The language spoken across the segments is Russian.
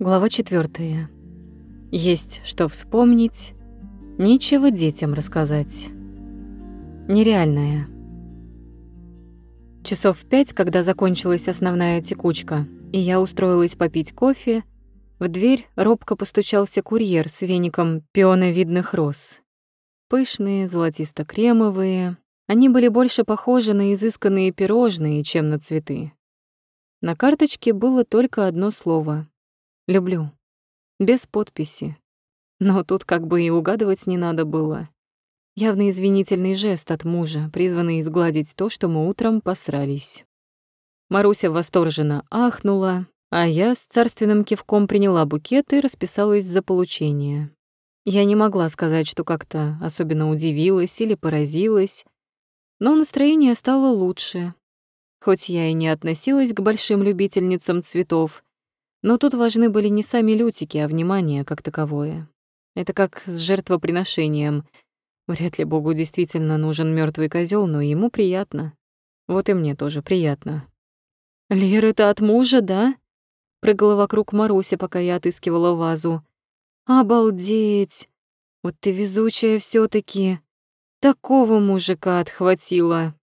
Глава четвертая. Есть что вспомнить, нечего детям рассказать. Нереальная. Часов в пять, когда закончилась основная текучка, и я устроилась попить кофе, в дверь робко постучался курьер с веником пионовидных роз. Пышные, золотисто-кремовые, они были больше похожи на изысканные пирожные, чем на цветы. На карточке было только одно слово — «люблю», без подписи. Но тут как бы и угадывать не надо было. Явный извинительный жест от мужа, призванный изгладить то, что мы утром посрались. Маруся восторженно ахнула, а я с царственным кивком приняла букет и расписалась за получение. Я не могла сказать, что как-то особенно удивилась или поразилась, но настроение стало лучше. Хоть я и не относилась к большим любительницам цветов, но тут важны были не сами лютики, а внимание как таковое. Это как с жертвоприношением. Вряд ли Богу действительно нужен мертвый козел, но ему приятно. Вот и мне тоже приятно. «Лер, это от мужа, да?» Прыгала вокруг Маруся, пока я отыскивала вазу. «Обалдеть! Вот ты везучая все таки Такого мужика отхватила!»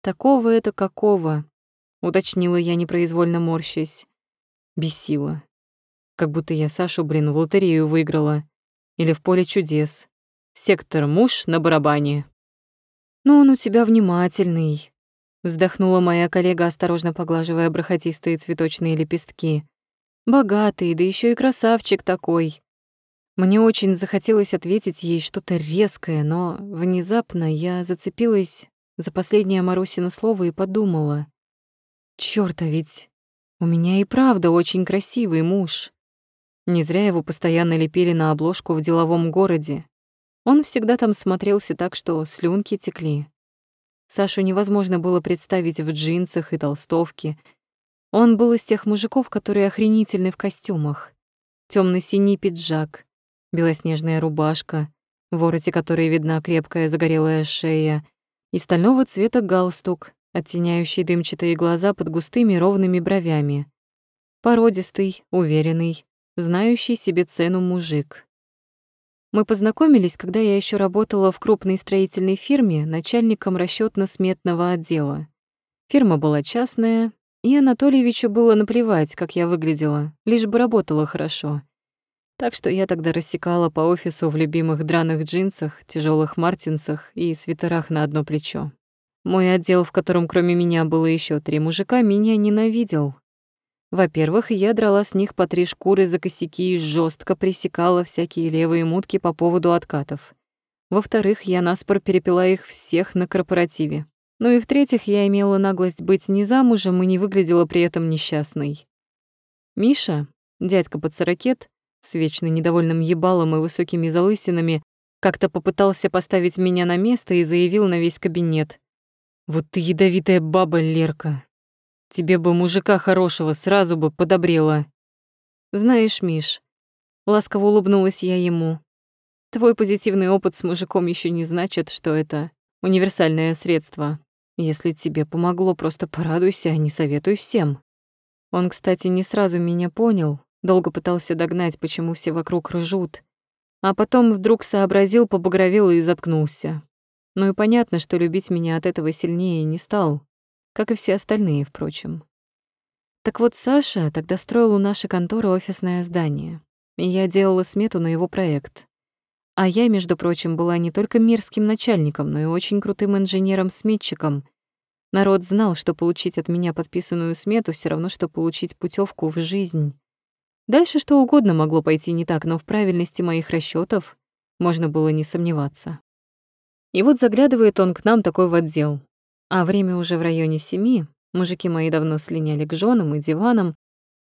«Такого это какого?» — уточнила я, непроизвольно морщась. Бесила. Как будто я Сашу, блин, в лотерею выиграла. Или в поле чудес. Сектор муж на барабане. «Но он у тебя внимательный», — вздохнула моя коллега, осторожно поглаживая бархатистые цветочные лепестки. «Богатый, да еще и красавчик такой». Мне очень захотелось ответить ей что-то резкое, но внезапно я зацепилась за последнее Марусино слово и подумала. «Чёрт, а ведь у меня и правда очень красивый муж». Не зря его постоянно лепили на обложку в деловом городе. Он всегда там смотрелся так, что слюнки текли. Сашу невозможно было представить в джинсах и толстовке. Он был из тех мужиков, которые охренительны в костюмах. темно синий пиджак, белоснежная рубашка, в вороте которой видна крепкая загорелая шея, и стального цвета галстук, оттеняющий дымчатые глаза под густыми ровными бровями. Породистый, уверенный, знающий себе цену мужик. Мы познакомились, когда я еще работала в крупной строительной фирме начальником расчетно-сметного отдела. Фирма была частная, и Анатольевичу было наплевать, как я выглядела, лишь бы работала хорошо. Так что я тогда рассекала по офису в любимых драных джинсах, тяжелых мартинсах и свитерах на одно плечо. Мой отдел, в котором кроме меня было еще три мужика, меня ненавидел, во-первых, я драла с них по три шкуры за косяки и жестко пресекала всякие левые мутки по поводу откатов. Во-вторых, я наспор перепила их всех на корпоративе. Ну и в-третьих, я имела наглость быть не замужем и не выглядела при этом несчастной. Миша, дядька подсорокет, с вечно недовольным ебалом и высокими залысинами, как-то попытался поставить меня на место и заявил на весь кабинет. «Вот ты ядовитая баба, Лерка, Тебе бы мужика хорошего сразу бы подобрела. Знаешь, Миш, ласково улыбнулась я ему. Твой позитивный опыт с мужиком еще не значит, что это универсальное средство. Если тебе помогло, просто порадуйся, а не советуй всем. Он, кстати, не сразу меня понял, долго пытался догнать, почему все вокруг ржут, а потом вдруг сообразил, побагровел и заткнулся. Ну и понятно, что любить меня от этого сильнее не стал как и все остальные, впрочем. Так вот, Саша тогда строил у нашей конторы офисное здание, и я делала смету на его проект. А я, между прочим, была не только мирским начальником, но и очень крутым инженером-сметчиком. Народ знал, что получить от меня подписанную смету все равно, что получить путевку в жизнь. Дальше что угодно могло пойти не так, но в правильности моих расчетов можно было не сомневаться. И вот заглядывает он к нам такой в отдел, а время уже в районе семи, мужики мои давно слиняли к женам и диванам,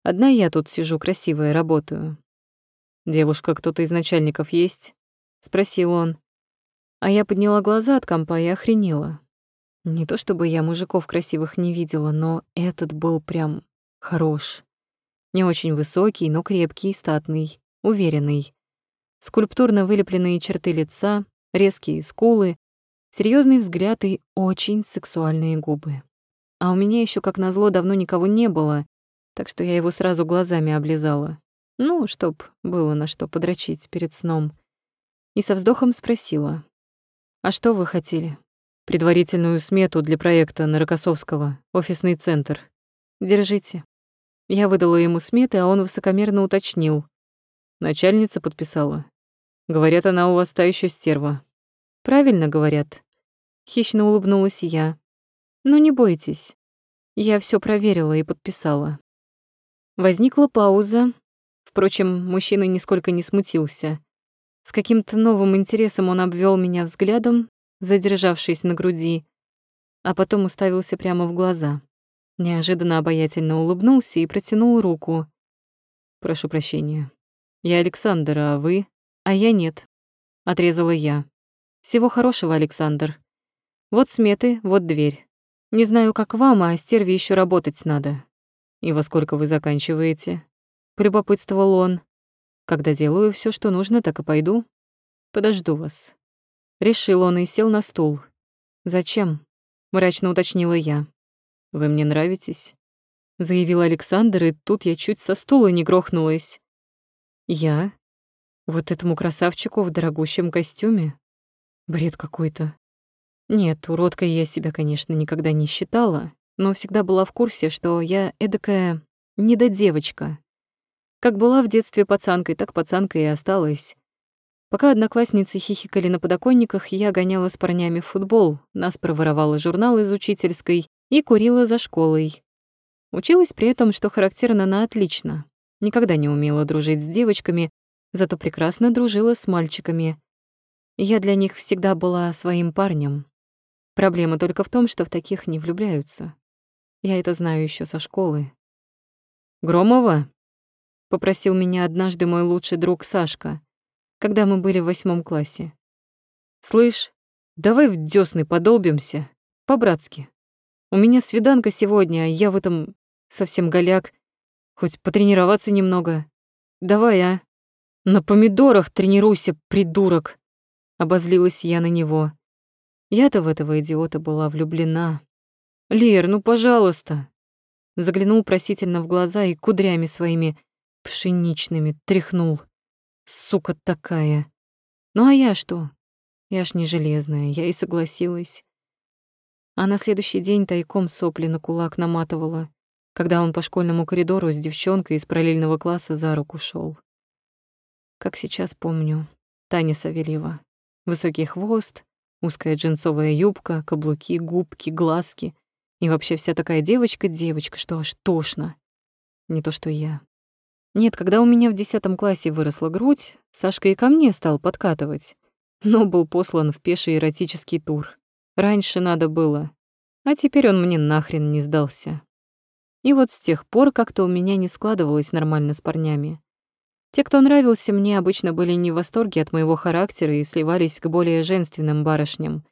одна я тут сижу красивая, работаю. «Девушка, кто-то из начальников есть?» — спросил он. А я подняла глаза от компа и охренела. Не то чтобы я мужиков красивых не видела, но этот был прям хорош. Не очень высокий, но крепкий, статный, уверенный. Скульптурно вылепленные черты лица, резкие скулы, серьезный взгляд и очень сексуальные губы. А у меня еще, как назло, давно никого не было, так что я его сразу глазами облизала. Ну, чтоб было на что подрочить перед сном. И со вздохом спросила. «А что вы хотели?» «Предварительную смету для проекта на Рокоссовского, офисный центр. Держите». Я выдала ему сметы, а он высокомерно уточнил. Начальница подписала. Говорят, она у вас та еще стерва. Правильно говорят. Хищно улыбнулась я. Ну не бойтесь. Я все проверила и подписала. Возникла пауза. Впрочем, мужчина нисколько не смутился. С каким-то новым интересом он обвел меня взглядом, задержавшись на груди, а потом уставился прямо в глаза. Неожиданно обаятельно улыбнулся и протянул руку. «Прошу прощения. Я Александр, а вы?» «А я нет», — отрезала я. «Всего хорошего, Александр. Вот сметы, вот дверь. Не знаю, как вам, а стерве еще работать надо». «И во сколько вы заканчиваете?» — полюбопытствовал он. «Когда делаю все, что нужно, так и пойду. Подожду вас». Решил он и сел на стул. «Зачем?» — мрачно уточнила я. «Вы мне нравитесь», — заявил Александр, и тут я чуть со стула не грохнулась. «Я? Вот этому красавчику в дорогущем костюме? Бред какой-то. Нет, уродкой я себя, конечно, никогда не считала, но всегда была в курсе, что я эдакая недодевочка. Как была в детстве пацанкой, так пацанкой и осталась. Пока одноклассницы хихикали на подоконниках, я гоняла с парнями в футбол, нас проворовала журнал из учительской и курила за школой. Училась при этом, что характерно, на отлично. Никогда не умела дружить с девочками, зато прекрасно дружила с мальчиками. Я для них всегда была своим парнем. Проблема только в том, что в таких не влюбляются. Я это знаю еще со школы. «Громова?» — попросил меня однажды мой лучший друг Сашка, когда мы были в восьмом классе. «Слышь, давай в дёсны подолбимся, по-братски». У меня свиданка сегодня, а я в этом совсем голяк. Хоть потренироваться немного. Давай, а? На помидорах тренируйся, придурок. Обозлилась я на него. Я-то в этого идиота была влюблена. Лер, ну, пожалуйста. Заглянул просительно в глаза и кудрями своими пшеничными тряхнул. Сука такая. Ну а я что? Я ж не железная, я и согласилась а на следующий день тайком сопли на кулак наматывала, когда он по школьному коридору с девчонкой из параллельного класса за руку шел. Как сейчас помню, Таня Савельева. Высокий хвост, узкая джинсовая юбка, каблуки, губки, глазки. И вообще вся такая девочка-девочка, что аж тошно. Не то что я. Нет, когда у меня в десятом классе выросла грудь, Сашка и ко мне стал подкатывать, но был послан в пеший эротический тур. Раньше надо было, а теперь он мне нахрен не сдался. И вот с тех пор как-то у меня не складывалось нормально с парнями. Те, кто нравился мне, обычно были не в восторге от моего характера и сливались к более женственным барышням.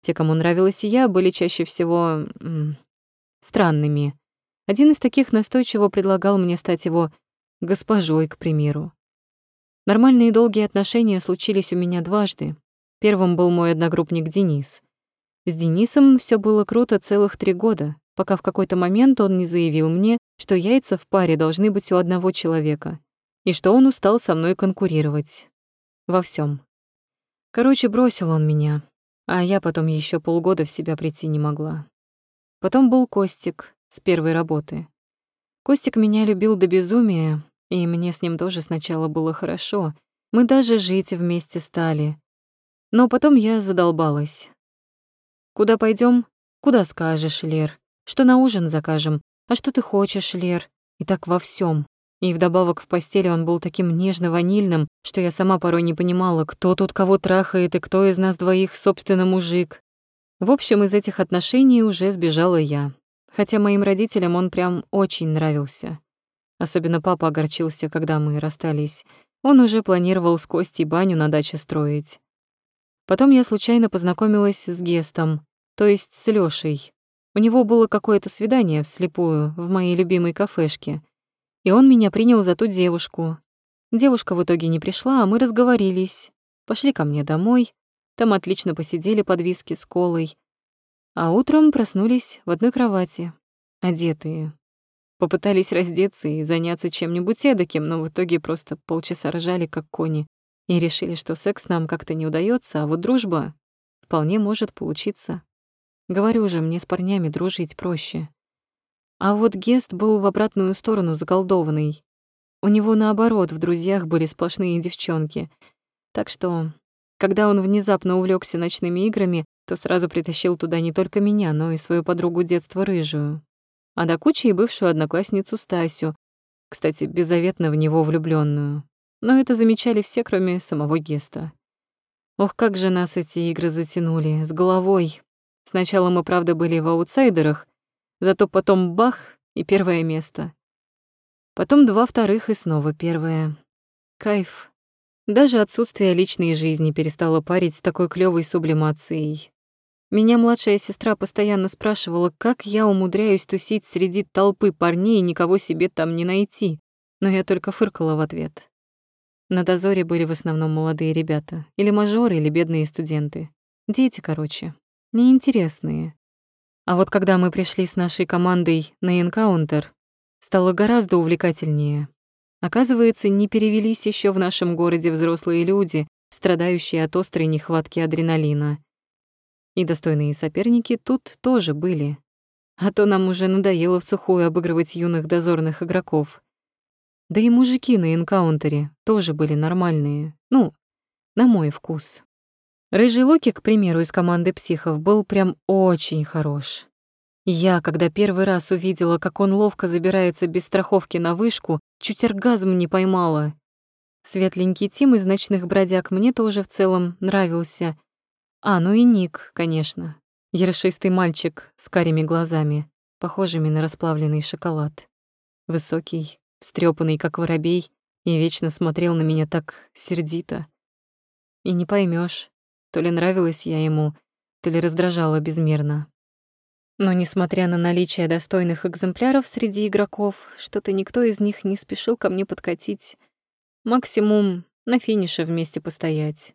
Те, кому нравилась я, были чаще всего... М странными. Один из таких настойчиво предлагал мне стать его госпожой, к примеру. Нормальные долгие отношения случились у меня дважды. Первым был мой одногруппник Денис. С Денисом все было круто целых три года, пока в какой-то момент он не заявил мне, что яйца в паре должны быть у одного человека, и что он устал со мной конкурировать. Во всем. Короче, бросил он меня, а я потом еще полгода в себя прийти не могла. Потом был Костик с первой работы. Костик меня любил до безумия, и мне с ним тоже сначала было хорошо. Мы даже жить вместе стали. Но потом я задолбалась. Куда пойдем? Куда скажешь, Лер? Что на ужин закажем? А что ты хочешь, Лер? И так во всем. И вдобавок в постели он был таким нежно-ванильным, что я сама порой не понимала, кто тут кого трахает и кто из нас двоих, собственно, мужик. В общем, из этих отношений уже сбежала я. Хотя моим родителям он прям очень нравился. Особенно папа огорчился, когда мы расстались. Он уже планировал с Костей баню на даче строить. Потом я случайно познакомилась с Гестом, то есть с Лёшей. У него было какое-то свидание вслепую в моей любимой кафешке. И он меня принял за ту девушку. Девушка в итоге не пришла, а мы разговорились. Пошли ко мне домой. Там отлично посидели под виски с колой. А утром проснулись в одной кровати, одетые. Попытались раздеться и заняться чем-нибудь эдаким, но в итоге просто полчаса ржали, как кони, и решили, что секс нам как-то не удается, а вот дружба вполне может получиться. Говорю же, мне с парнями дружить проще. А вот Гест был в обратную сторону заколдованный. У него, наоборот, в друзьях были сплошные девчонки. Так что, когда он внезапно увлекся ночными играми, то сразу притащил туда не только меня, но и свою подругу детства Рыжую. А до кучи и бывшую одноклассницу Стасю, кстати, беззаветно в него влюбленную. Но это замечали все, кроме самого Геста. Ох, как же нас эти игры затянули, с головой. Сначала мы, правда, были в аутсайдерах, Зато потом бах и первое место. Потом два вторых и снова первое. Кайф. Даже отсутствие личной жизни перестало парить с такой клёвой сублимацией. Меня младшая сестра постоянно спрашивала, как я умудряюсь тусить среди толпы парней и никого себе там не найти, но я только фыркала в ответ. На дозоре были в основном молодые ребята, или мажоры, или бедные студенты. Дети, короче, неинтересные. А вот когда мы пришли с нашей командой на энкаунтер, стало гораздо увлекательнее. Оказывается, не перевелись еще в нашем городе взрослые люди, страдающие от острой нехватки адреналина. И достойные соперники тут тоже были. А то нам уже надоело в сухую обыгрывать юных дозорных игроков. Да и мужики на энкаунтере тоже были нормальные. Ну, на мой вкус. Рыжий Локи, к примеру, из команды психов, был прям очень хорош. Я, когда первый раз увидела, как он ловко забирается без страховки на вышку, чуть оргазм не поймала. Светленький Тим из «Ночных бродяг» мне тоже в целом нравился. А, ну и Ник, конечно. Ершистый мальчик с карими глазами, похожими на расплавленный шоколад. Высокий, встрепанный, как воробей, и вечно смотрел на меня так сердито. И не поймешь, то ли нравилась я ему, то ли раздражала безмерно. Но, несмотря на наличие достойных экземпляров среди игроков, что-то никто из них не спешил ко мне подкатить. Максимум на финише вместе постоять.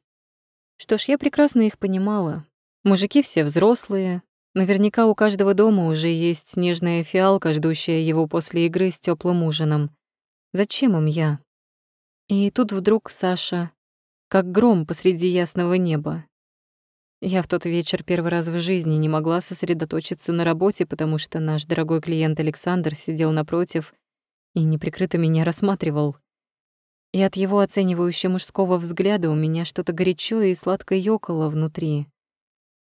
Что ж, я прекрасно их понимала. Мужики все взрослые. Наверняка у каждого дома уже есть нежная фиалка, ждущая его после игры с теплым ужином. Зачем им я? И тут вдруг Саша как гром посреди ясного неба. Я в тот вечер первый раз в жизни не могла сосредоточиться на работе, потому что наш дорогой клиент Александр сидел напротив и неприкрыто меня рассматривал. И от его оценивающего мужского взгляда у меня что-то горячо и сладко ёкало внутри.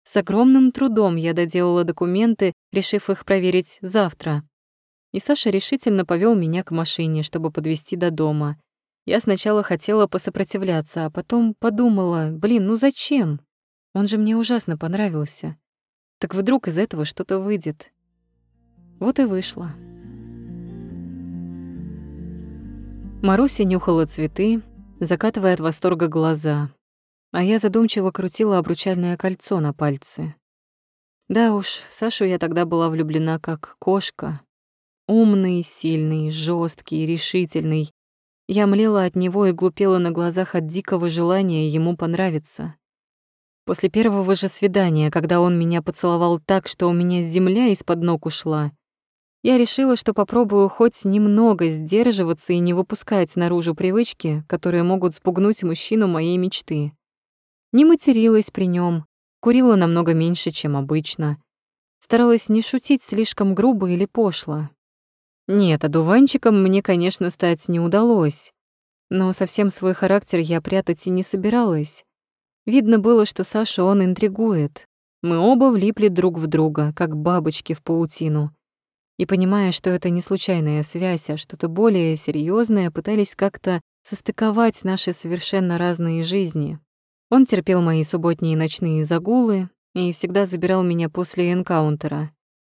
С огромным трудом я доделала документы, решив их проверить завтра. И Саша решительно повел меня к машине, чтобы подвезти до дома — я сначала хотела посопротивляться, а потом подумала, блин, ну зачем? Он же мне ужасно понравился. Так вдруг из этого что-то выйдет. Вот и вышло. Маруся нюхала цветы, закатывая от восторга глаза, а я задумчиво крутила обручальное кольцо на пальце. Да уж, в Сашу я тогда была влюблена как кошка. Умный, сильный, жесткий, решительный, я млела от него и глупела на глазах от дикого желания ему понравиться. После первого же свидания, когда он меня поцеловал так, что у меня земля из-под ног ушла, я решила, что попробую хоть немного сдерживаться и не выпускать наружу привычки, которые могут спугнуть мужчину моей мечты. Не материлась при нем, курила намного меньше, чем обычно. Старалась не шутить слишком грубо или пошло. Нет, одуванчиком мне, конечно, стать не удалось. Но совсем свой характер я прятать и не собиралась. Видно было, что Саша он интригует. Мы оба влипли друг в друга, как бабочки в паутину. И понимая, что это не случайная связь, а что-то более серьезное, пытались как-то состыковать наши совершенно разные жизни. Он терпел мои субботние ночные загулы и всегда забирал меня после энкаунтера.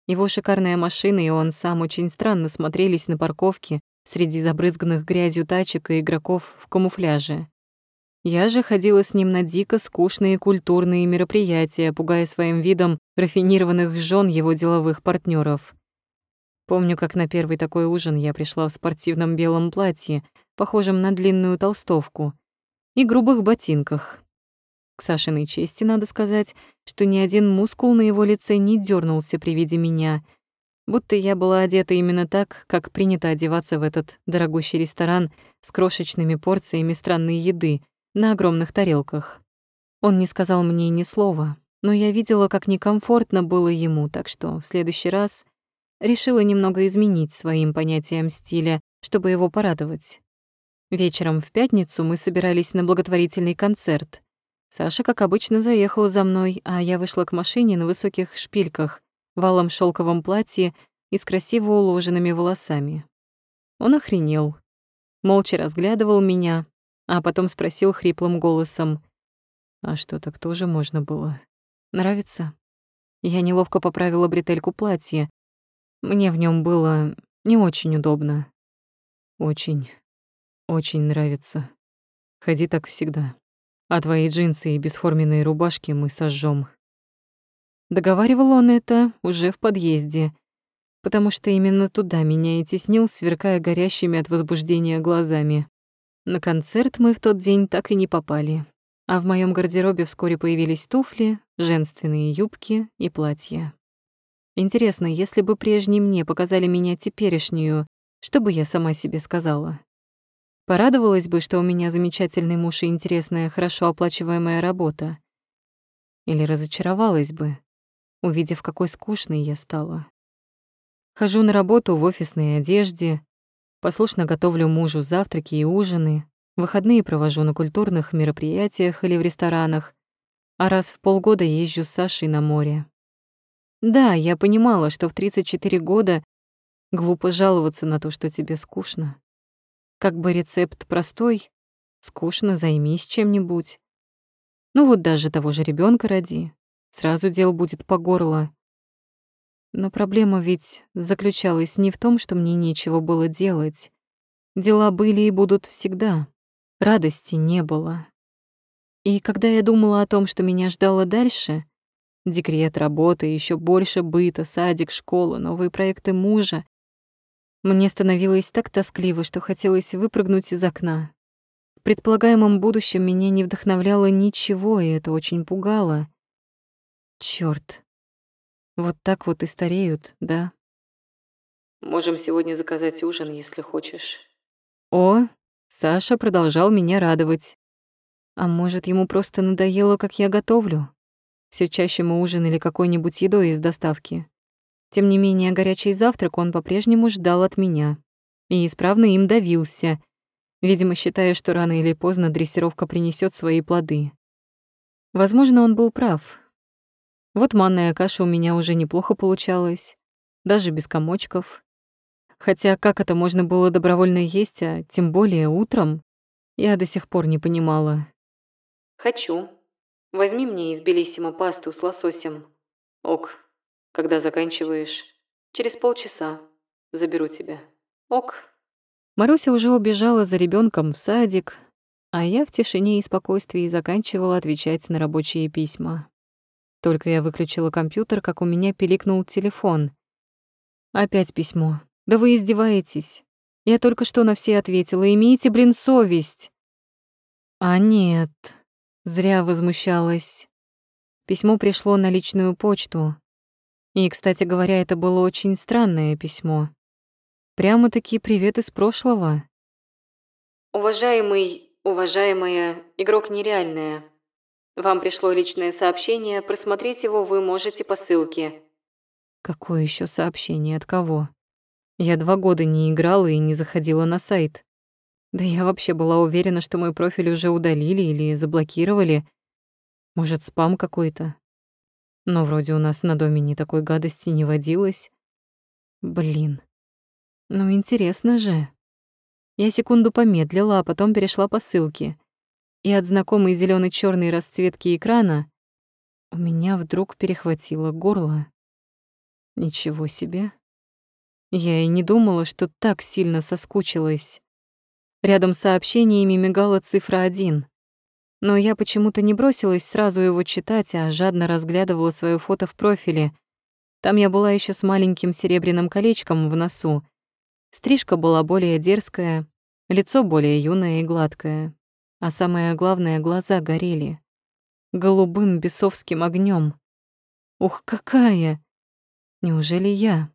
Его шикарная машина и он сам очень странно смотрелись на парковке среди забрызганных грязью тачек и игроков в камуфляже. Я же ходила с ним на дико скучные культурные мероприятия, пугая своим видом рафинированных жен его деловых партнеров. Помню, как на первый такой ужин я пришла в спортивном белом платье, похожем на длинную толстовку, и грубых ботинках, к Сашиной чести надо сказать, что ни один мускул на его лице не дернулся при виде меня. будто я была одета именно так, как принято одеваться в этот дорогущий ресторан с крошечными порциями странной еды на огромных тарелках. Он не сказал мне ни слова, но я видела, как некомфортно было ему, так что в следующий раз решила немного изменить своим понятием стиля, чтобы его порадовать. Вечером в пятницу мы собирались на благотворительный концерт. Саша, как обычно, заехала за мной, а я вышла к машине на высоких шпильках, валом шелковом платье и с красиво уложенными волосами. Он охренел. Молча разглядывал меня, а потом спросил хриплым голосом. «А что, так тоже можно было? Нравится?» Я неловко поправила бретельку платья. Мне в нем было не очень удобно. Очень. Очень нравится. Ходи так всегда. А твои джинсы и бесформенные рубашки мы сожжем. Договаривал он это уже в подъезде, потому что именно туда меня и теснил, сверкая горящими от возбуждения глазами. На концерт мы в тот день так и не попали, а в моем гардеробе вскоре появились туфли, женственные юбки и платья. Интересно, если бы прежние мне показали меня теперешнюю, что бы я сама себе сказала? Порадовалась бы, что у меня замечательный муж и интересная, хорошо оплачиваемая работа. Или разочаровалась бы, увидев, какой скучной я стала. Хожу на работу в офисной одежде, послушно готовлю мужу завтраки и ужины, выходные провожу на культурных мероприятиях или в ресторанах, а раз в полгода езжу с Сашей на море. Да, я понимала, что в 34 года глупо жаловаться на то, что тебе скучно. Как бы рецепт простой, скучно, займись чем-нибудь. Ну вот даже того же ребенка роди, сразу дел будет по горло. Но проблема ведь заключалась не в том, что мне нечего было делать. Дела были и будут всегда. Радости не было. И когда я думала о том, что меня ждало дальше, декрет, работа, еще больше быта, садик, школа, новые проекты мужа, мне становилось так тоскливо, что хотелось выпрыгнуть из окна. В предполагаемом будущем меня не вдохновляло ничего, и это очень пугало. Чёрт. Вот так вот и стареют, да? Можем сегодня заказать ужин, если хочешь. О, Саша продолжал меня радовать. А может, ему просто надоело, как я готовлю? Все чаще мы ужинали какой-нибудь едой из доставки. Тем не менее, горячий завтрак он по-прежнему ждал от меня и исправно им давился, видимо, считая, что рано или поздно дрессировка принесет свои плоды. Возможно, он был прав. Вот манная каша у меня уже неплохо получалась, даже без комочков. Хотя как это можно было добровольно есть, а тем более утром, я до сих пор не понимала. «Хочу. Возьми мне из Белиссимо пасту с лососем. Ок, когда заканчиваешь, через полчаса заберу тебя. Ок. Маруся уже убежала за ребенком в садик, а я в тишине и спокойствии заканчивала отвечать на рабочие письма. Только я выключила компьютер, как у меня пиликнул телефон. Опять письмо. Да вы издеваетесь. Я только что на все ответила. Имейте, блин, совесть. А нет, зря возмущалась. Письмо пришло на личную почту. И, кстати говоря, это было очень странное письмо. Прямо-таки привет из прошлого. Уважаемый, уважаемая, игрок нереальная. Вам пришло личное сообщение, просмотреть его вы можете по ссылке. Какое еще сообщение от кого? Я два года не играла и не заходила на сайт. Да я вообще была уверена, что мой профиль уже удалили или заблокировали. Может, спам какой-то? Но вроде у нас на доме ни такой гадости не водилось. Блин. Ну, интересно же. Я секунду помедлила, а потом перешла по ссылке. И от знакомой зелено черной расцветки экрана у меня вдруг перехватило горло. Ничего себе. Я и не думала, что так сильно соскучилась. Рядом с сообщениями мигала цифра один. Но я почему-то не бросилась сразу его читать, а жадно разглядывала свое фото в профиле. Там я была еще с маленьким серебряным колечком в носу. Стрижка была более дерзкая, лицо более юное и гладкое. А самое главное, глаза горели. Голубым бесовским огнем. Ух, какая! Неужели я?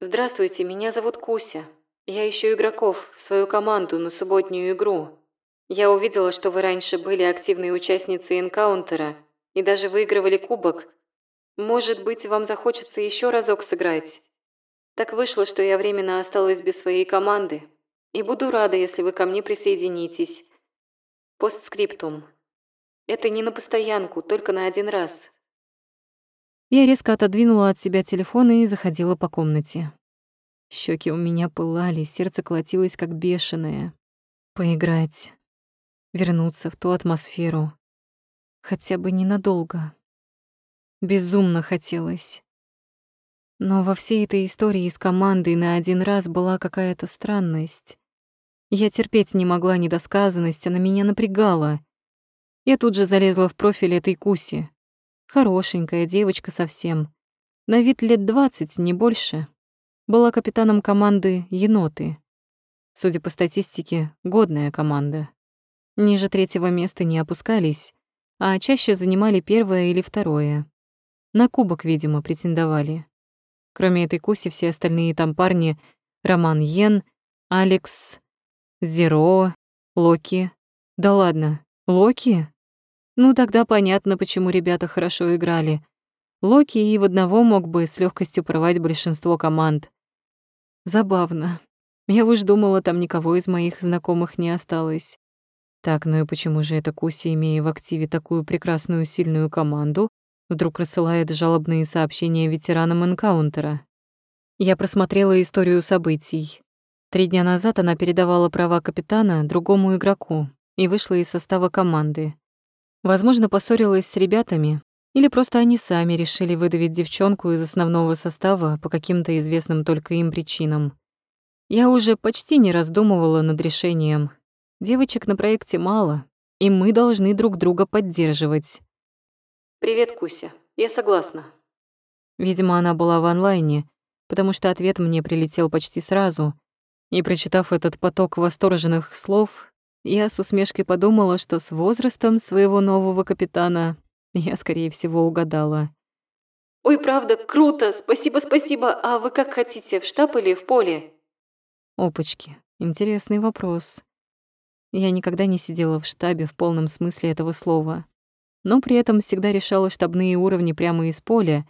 Здравствуйте, меня зовут Куся. Я ищу игроков в свою команду на субботнюю игру. Я увидела, что вы раньше были активной участницей энкаунтера и даже выигрывали кубок. Может быть, вам захочется еще разок сыграть? Так вышло, что я временно осталась без своей команды. И буду рада, если вы ко мне присоединитесь. Постскриптум. Это не на постоянку, только на один раз. Я резко отодвинула от себя телефон и заходила по комнате. Щеки у меня пылали, сердце колотилось как бешеное. Поиграть. Вернуться в ту атмосферу. Хотя бы ненадолго. Безумно хотелось. Но во всей этой истории с командой на один раз была какая-то странность. Я терпеть не могла недосказанность, она меня напрягала. Я тут же залезла в профиль этой Куси. Хорошенькая девочка совсем. На вид лет двадцать, не больше. Была капитаном команды «Еноты». Судя по статистике, годная команда. Ниже третьего места не опускались, а чаще занимали первое или второе. На кубок, видимо, претендовали. Кроме этой Куси, все остальные там парни — Роман Йен, Алекс, Зеро, Локи. Да ладно, Локи? Ну тогда понятно, почему ребята хорошо играли. Локи и в одного мог бы с легкостью порвать большинство команд. Забавно. Я уж думала, там никого из моих знакомых не осталось. Так, ну и почему же эта Куси, имея в активе такую прекрасную сильную команду, вдруг рассылает жалобные сообщения ветеранам энкаунтера? Я просмотрела историю событий. Три дня назад она передавала права капитана другому игроку и вышла из состава команды. Возможно, поссорилась с ребятами, или просто они сами решили выдавить девчонку из основного состава по каким-то известным только им причинам. Я уже почти не раздумывала над решением. Девочек на проекте мало, и мы должны друг друга поддерживать. «Привет, Куся. Я согласна». Видимо, она была в онлайне, потому что ответ мне прилетел почти сразу. И, прочитав этот поток восторженных слов, я с усмешкой подумала, что с возрастом своего нового капитана я, скорее всего, угадала. «Ой, правда, круто! Спасибо, спасибо! А вы как хотите, в штаб или в поле?» Опачки, интересный вопрос. Я никогда не сидела в штабе в полном смысле этого слова, но при этом всегда решала штабные уровни прямо из поля,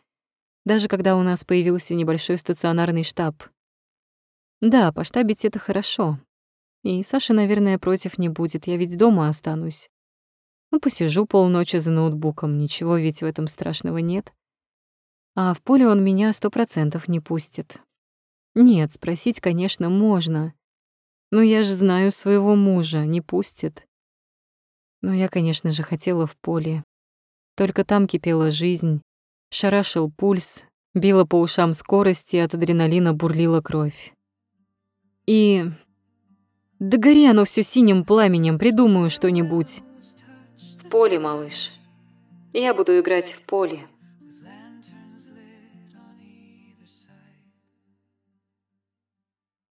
даже когда у нас появился небольшой стационарный штаб. Да, поштабить — это хорошо, и Саша, наверное, против не будет, я ведь дома останусь. Ну, посижу полночи за ноутбуком, ничего ведь в этом страшного нет. А в поле он меня сто процентов не пустит. Нет, спросить, конечно, можно. Но я же знаю своего мужа, не пустит. Но я, конечно же, хотела в поле. Только там кипела жизнь, шарашил пульс, била по ушам скорость, и от адреналина бурлила кровь. И да гори оно все синим пламенем, придумаю что-нибудь. В поле, малыш. Я буду играть в поле.